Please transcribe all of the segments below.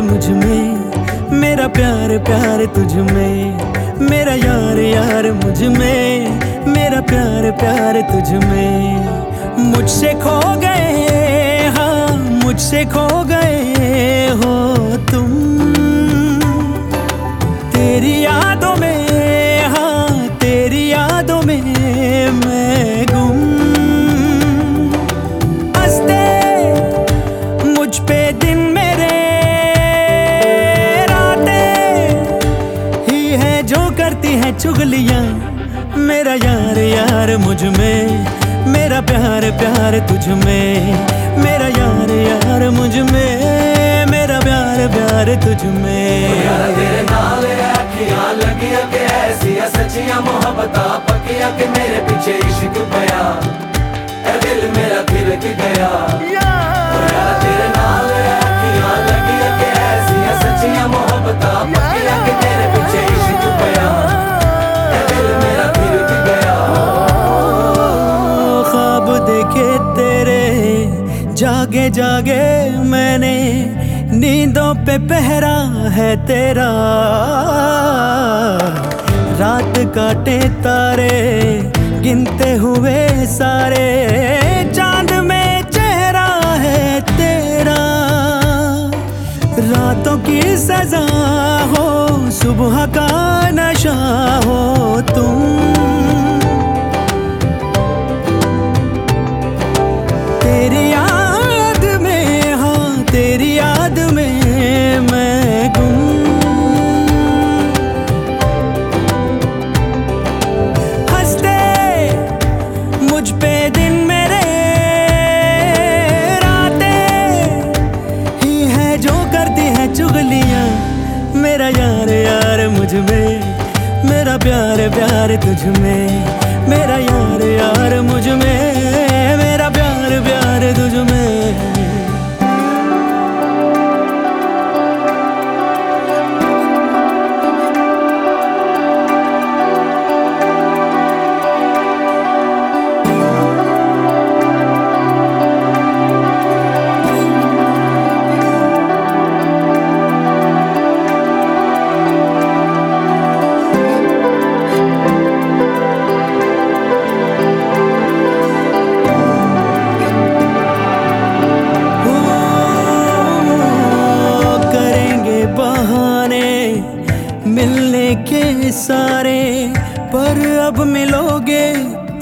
मुझमें, मेरा प्यार प्यार तुझ में, मेरा यार यार मुझमें, मेरा प्यार प्यार तुझ में। मुझसे खो गए हाँ मुझसे खो गए हो तुम। तेरी यादों में हाँ तेरी यादों में मैं गुम है चुगलियाँ। मेरा यार यार मुझमें। मेरा प्यार प्यार तुझ में। मेरा यार यार मुझमें। मेरा प्यार प्यार तुझ में। तेरे नाल अखियाँ लगिया के ऐसिया सच्चियाँ मोहब्बतां पक्कियाँ के मेरे पीछे इश्क पया ए दिल मेरा थिरक गया। जागे जागे मैंने नींदों पे पहरा है तेरा। रात काटे तारे, गिनते हुए सारे। चाँद में चेहरा है तेरा। रातों की सजा हो, सुबह का नशा हो, तुम में मेरा प्यार प्यार तुझ में मेरा यार यार मुझमें।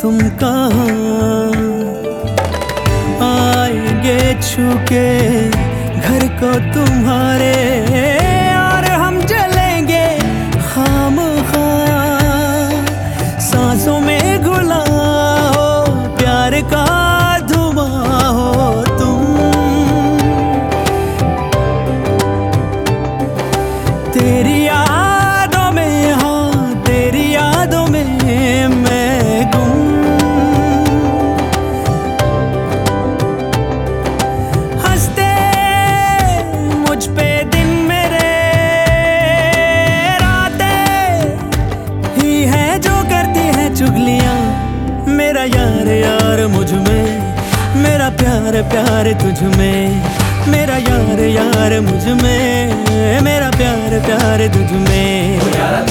तुम कहाँ आएँगे छुके घर को तुम्हारे प्यार प्यार तुझ में मेरा यार यार मुझमें मेरा प्यार प्यार तुझ में।